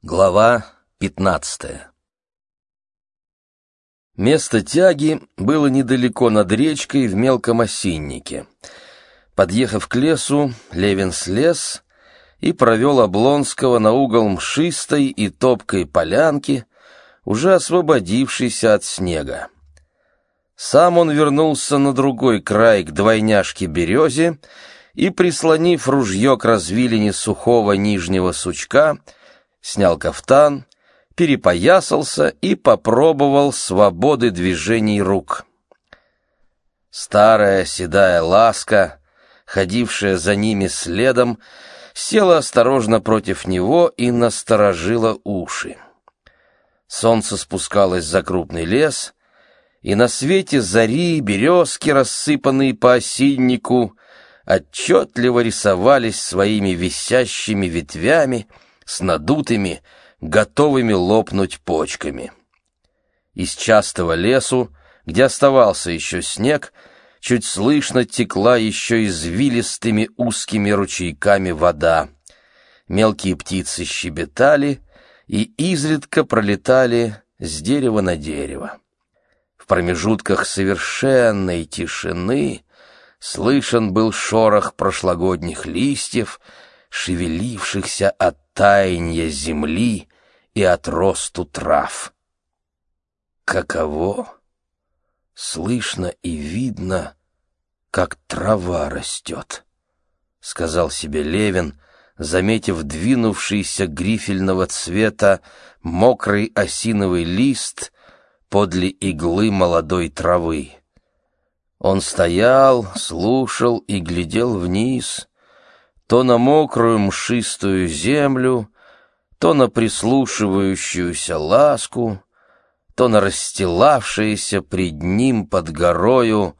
Глава пятнадцатая Место тяги было недалеко над речкой в мелком осиннике. Подъехав к лесу, Левин слез и провел Облонского на угол мшистой и топкой полянки, уже освободившейся от снега. Сам он вернулся на другой край к двойняшке-березе и, прислонив ружье к развилине сухого нижнего сучка, снял кафтан, перепоясался и попробовал свободы движений рук. Старая седая ласка, ходившая за ними следом, села осторожно против него и насторожила уши. Солнце спускалось за крупный лес, и на свете зари березки, рассыпанные по осиннику, отчетливо рисовались своими висящими ветвями, с надутыми, готовыми лопнуть почками. Из частого лесу, где оставался еще снег, чуть слышно текла еще извилистыми узкими ручейками вода. Мелкие птицы щебетали и изредка пролетали с дерева на дерево. В промежутках совершенной тишины слышен был шорох прошлогодних листьев, шевелившихся от таяния земли и от росту трав. Каково? Слышно и видно, как трава растет, — сказал себе Левин, заметив двинувшийся грифельного цвета мокрый осиновый лист подле иглы молодой травы. Он стоял, слушал и глядел вниз, то на мокрую мшистую землю, то на прислушивающуюся ласку, то на расстилавшееся пред ним под горою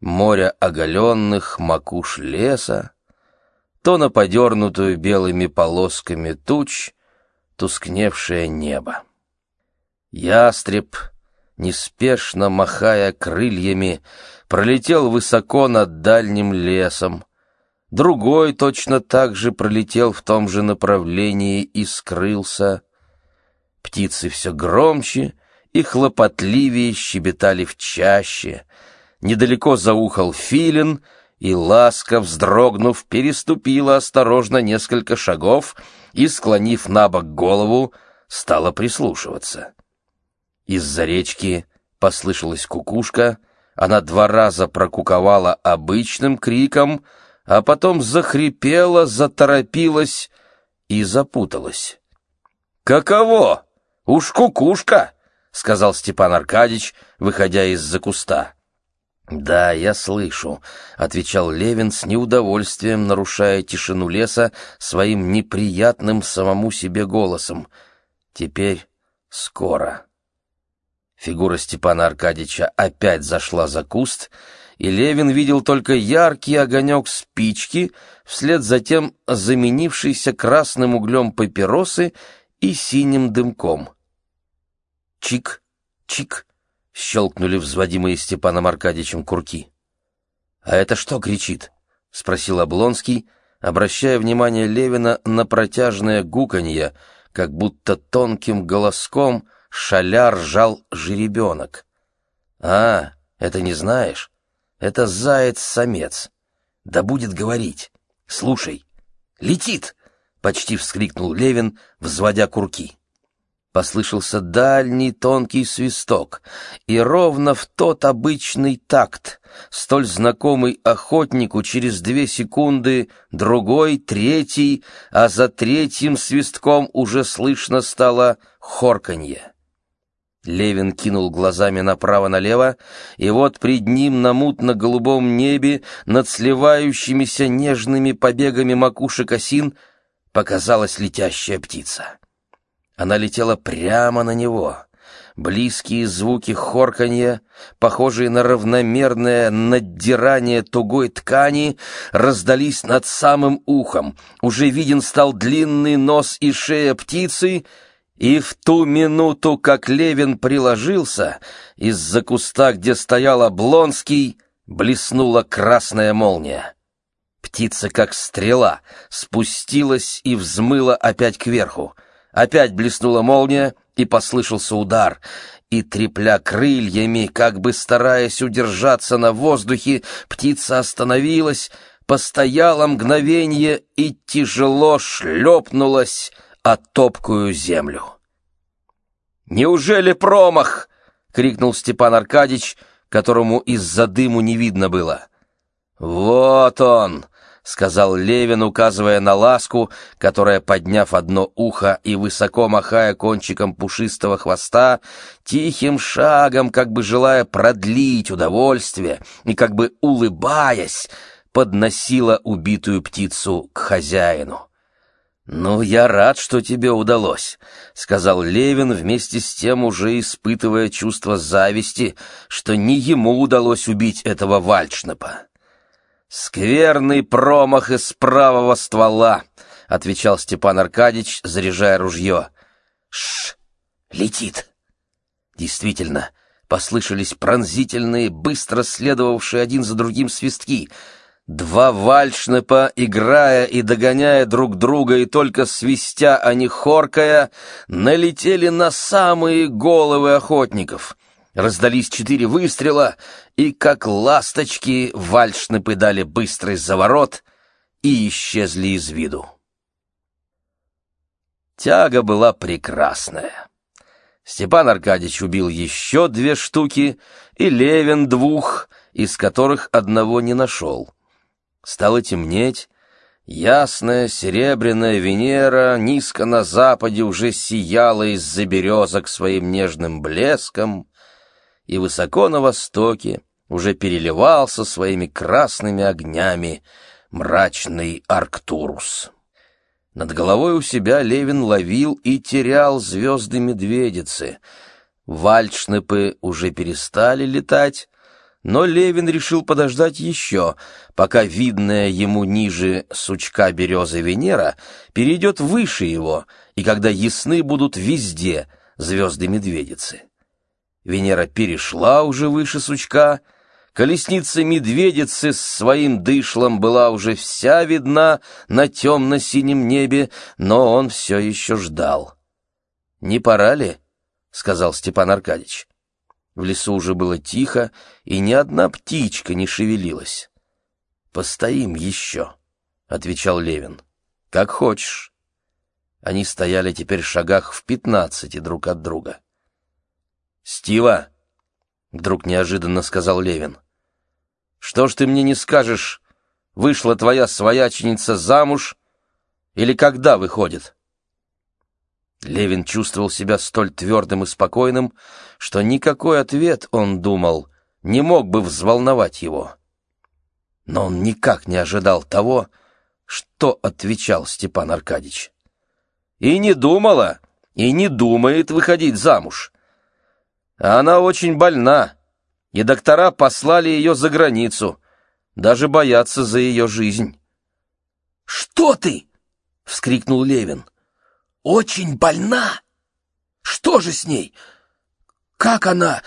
море оголенных макуш леса, то на подернутую белыми полосками туч тускневшее небо. Ястреб, неспешно махая крыльями, пролетел высоко над дальним лесом, Другой точно так же пролетел в том же направлении и скрылся. Птицы все громче и хлопотливее щебетали в чаще. Недалеко заухал филин, и ласка, вздрогнув, переступила осторожно несколько шагов и, склонив на бок голову, стала прислушиваться. Из-за речки послышалась кукушка, она два раза прокуковала обычным криком — а потом захрипела, заторопилась и запуталась. «Каково? Уж кукушка!» — сказал Степан Аркадьич, выходя из-за куста. «Да, я слышу», — отвечал Левин с неудовольствием, нарушая тишину леса своим неприятным самому себе голосом. «Теперь скоро». Фигура Степана Аркадьича опять зашла за куст, и Левин видел только яркий огонек спички, вслед за тем заменившийся красным углем папиросы и синим дымком. Чик, чик, щелкнули взводимые Степаном Аркадьевичем курки. «А это что кричит?» — спросил Облонский, обращая внимание Левина на протяжное гуканье, как будто тонким голоском шаля ржал жеребенок. «А, это не знаешь?» Это заяц-самец. Да будет говорить. Слушай, летит! Почти вскрикнул Левин, взводя курки. Послышался дальний тонкий свисток, и ровно в тот обычный такт, столь знакомый охотнику через две секунды, другой, третий, а за третьим свистком уже слышно стало хорканье. Левин кинул глазами направо-налево, и вот пред ним на мутно-голубом небе над сливающимися нежными побегами макушек осин показалась летящая птица. Она летела прямо на него. Близкие звуки хорканья, похожие на равномерное наддирание тугой ткани, раздались над самым ухом. Уже виден стал длинный нос и шея птицы — и в ту минуту, как Левин приложился, из-за куста, где стоял Облонский, блеснула красная молния. Птица, как стрела, спустилась и взмыла опять кверху. Опять блеснула молния, и послышался удар. И, трепля крыльями, как бы стараясь удержаться на воздухе, птица остановилась, постояла мгновенье и тяжело шлепнулась о топкую землю. «Неужели промах?» — крикнул Степан Аркадьич, которому из-за дыму не видно было. «Вот он!» — сказал Левин, указывая на ласку, которая, подняв одно ухо и высоко махая кончиком пушистого хвоста, тихим шагом, как бы желая продлить удовольствие и как бы улыбаясь, подносила убитую птицу к хозяину. «Ну, я рад, что тебе удалось», — сказал Левин, вместе с тем уже испытывая чувство зависти, что не ему удалось убить этого вальшнепа. «Скверный промах из правого ствола», — отвечал Степан Аркадьич, заряжая ружье. «Шш! Летит!» Действительно, послышались пронзительные, быстро следовавшие один за другим свистки — Два вальшнепа, играя и догоняя друг друга и только свистя, а не хоркая, налетели на самые головы охотников. Раздались четыре выстрела, и, как ласточки, вальшнепы дали быстрый заворот и исчезли из виду. Тяга была прекрасная. Степан Аркадьевич убил еще две штуки, и Левин двух, из которых одного не нашел. Стало темнеть. Ясная серебряная Венера низко на западе уже сияла из-за березок своим нежным блеском, и высоко на востоке уже переливался своими красными огнями мрачный Арктурус. Над головой у себя Левин ловил и терял звезды медведицы. Вальдшнепы уже перестали летать, но Левин решил подождать еще, пока видная ему ниже сучка березы Венера перейдет выше его, и когда ясны будут везде звезды Медведицы. Венера перешла уже выше сучка, колесница Медведицы с своим дышлом была уже вся видна на темно-синем небе, но он все еще ждал. «Не пора ли?» — сказал Степан Аркадьевич. В лесу уже было тихо, и ни одна птичка не шевелилась. «Постоим еще», — отвечал Левин. «Как хочешь». Они стояли теперь в шагах в пятнадцати друг от друга. «Стива!» — вдруг неожиданно сказал Левин. «Что ж ты мне не скажешь, вышла твоя свояченица замуж или когда выходит?» Левин чувствовал себя столь твердым и спокойным, что никакой ответ, он думал, не мог бы взволновать его. Но он никак не ожидал того, что отвечал Степан Аркадьевич. И не думала, и не думает выходить замуж. Она очень больна, и доктора послали ее за границу, даже боятся за ее жизнь. «Что ты?» — вскрикнул Левин. — очень больна? Что же с ней? Как она...»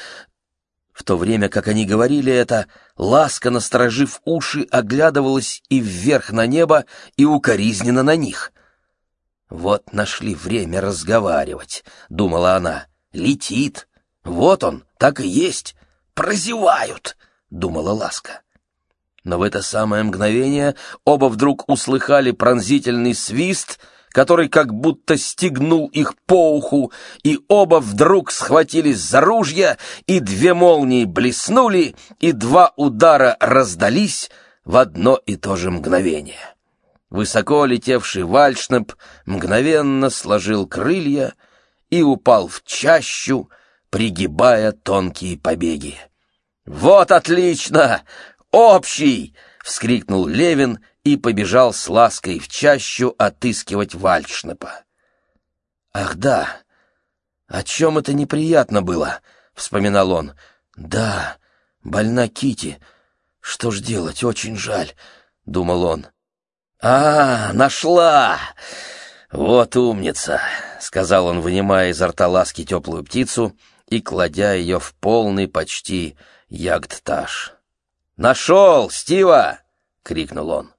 В то время, как они говорили это, ласка, насторожив уши, оглядывалась и вверх на небо, и укоризненно на них. «Вот нашли время разговаривать», — думала она. «Летит. Вот он, так и есть. Прозевают», — думала ласка. Но в это самое мгновение оба вдруг услыхали пронзительный свист — который как будто стегнул их по уху, и оба вдруг схватились за ружья, и две молнии блеснули, и два удара раздались в одно и то же мгновение. Высоко летевший вальшнеп мгновенно сложил крылья и упал в чащу, пригибая тонкие побеги. «Вот отлично! Общий!» — вскрикнул Левин и побежал с лаской в чащу отыскивать Вальшнепа. «Ах да! О чем это неприятно было?» — вспоминал он. «Да, больна Кити. Что ж делать, очень жаль», — думал он. «А, нашла! Вот умница!» — сказал он, вынимая изо рта ласки теплую птицу и кладя ее в полный почти ягдтаж. «Нашел, Стива!» — крикнул он.